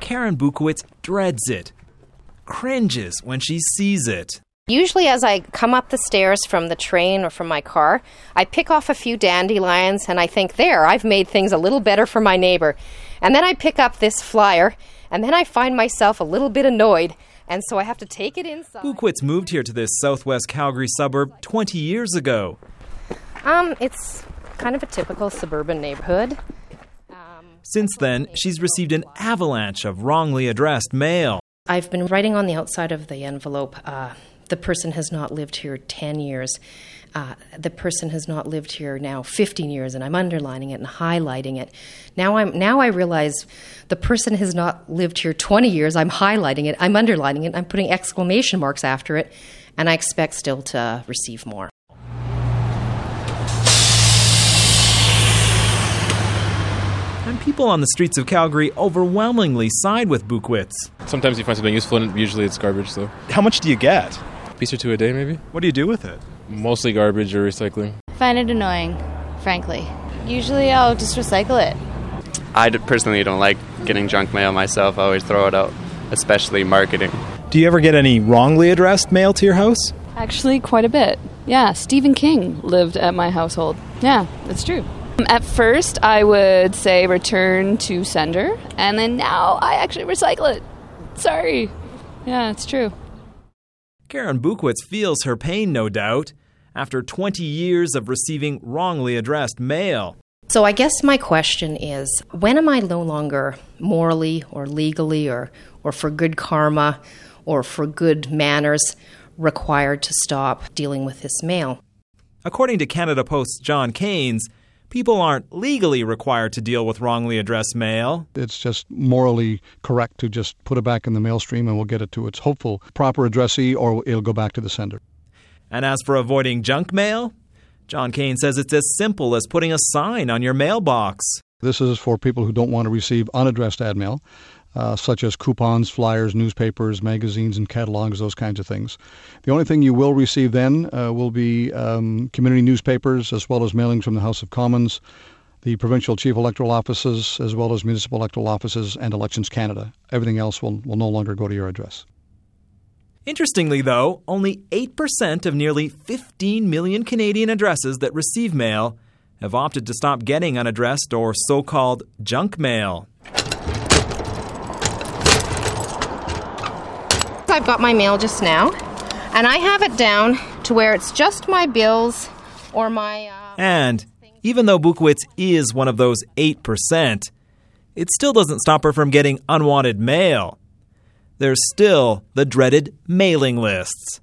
Karen Bukowitz dreads it, cringes when she sees it. Usually, as I come up the stairs from the train or from my car, I pick off a few dandelions and I think, there, I've made things a little better for my neighbor. And then I pick up this flyer and then I find myself a little bit annoyed. And so I have to take it inside. Bukowitz moved here to this southwest Calgary suburb 20 years ago. Um, it's kind of a typical suburban neighborhood. Since then, she's received an avalanche of wrongly addressed mail. I've been writing on the outside of the envelope uh, the person has not lived here 10 years. Uh, the person has not lived here now 15 years, and I'm underlining it and highlighting it. Now I'm now I realize the person has not lived here 20 years. I'm highlighting it. I'm underlining it. I'm putting exclamation marks after it, and I expect still to receive more. And people on the streets of Calgary overwhelmingly side with Bukowitz. Sometimes you find something useful, and usually it's garbage. So, how much do you get? Piece or two a day, maybe. What do you do with it? Mostly garbage or recycling. Find it annoying, frankly. Usually I'll just recycle it. I personally don't like getting junk mail myself. I always throw it out, especially marketing. Do you ever get any wrongly addressed mail to your house? Actually, quite a bit. Yeah, Stephen King lived at my household. Yeah, that's true. At first, I would say return to sender, and then now I actually recycle it. Sorry. Yeah, it's true. Karen Bukowitz feels her pain, no doubt, after 20 years of receiving wrongly addressed mail. So I guess my question is when am I no longer morally or legally or, or for good karma or for good manners required to stop dealing with this mail? According to Canada Post's John Keynes, people aren't legally required to deal with wrongly addressed mail. It's just morally correct to just put it back in the mail stream and we'll get it to its hopeful proper addressee or it'll go back to the sender. And as for avoiding junk mail, John Kane says it's as simple as putting a sign on your mailbox. This is for people who don't want to receive unaddressed ad mail uh, such as coupons, flyers, newspapers, magazines, and catalogs, those kinds of things. The only thing you will receive then uh, will be um, community newspapers as well as mailings from the House of Commons, the provincial chief electoral offices, as well as municipal electoral offices and Elections Canada. Everything else will, will no longer go to your address. Interestingly, though, only 8% of nearly 15 million Canadian addresses that receive mail have opted to stop getting unaddressed or so called junk mail. I've got my mail just now, and I have it down to where it's just my bills or my. Uh, and even though Bukowitz is one of those 8%, it still doesn't stop her from getting unwanted mail. There's still the dreaded mailing lists.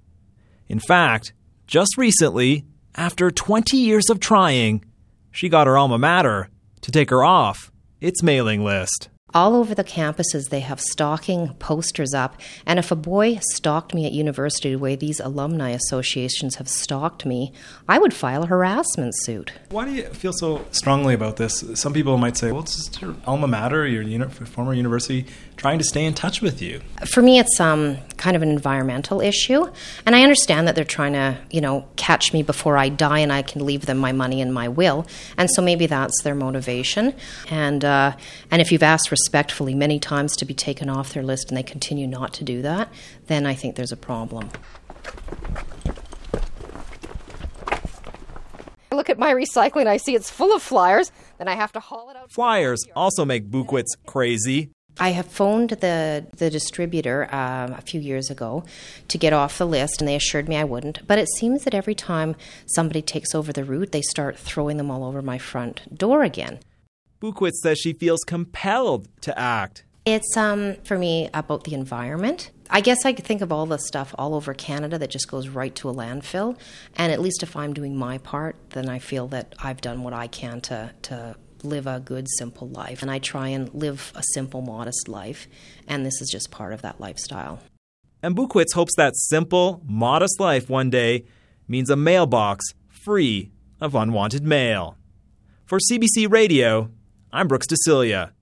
In fact, just recently, after 20 years of trying, she got her alma mater to take her off its mailing list all over the campuses they have stalking posters up. And if a boy stalked me at university the way these alumni associations have stalked me i would file a harassment suit. Why do you feel so strongly about this? Some people might say well it's just your alma mater your uni- former university trying to stay in touch with you. For me it's um, kind of an environmental issue. And i understand that they're trying to you know catch me before i die and i can leave them my money and my will. And so maybe that's their motivation. And uh, and if you've asked for respectfully many times to be taken off their list and they continue not to do that, then I think there's a problem. I look at my recycling, I see it's full of flyers, then I have to haul it out. Flyers also make Bukowitz crazy. I have phoned the the distributor um, a few years ago to get off the list, and they assured me I wouldn't. But it seems that every time somebody takes over the route, they start throwing them all over my front door again. Bukowitz says she feels compelled to act. It's um, for me about the environment. I guess I could think of all the stuff all over Canada that just goes right to a landfill. And at least if I'm doing my part, then I feel that I've done what I can to, to live a good, simple life. And I try and live a simple, modest life. And this is just part of that lifestyle. And Bukowitz hopes that simple, modest life one day means a mailbox free of unwanted mail. For CBC Radio, I'm Brooks DeCilia.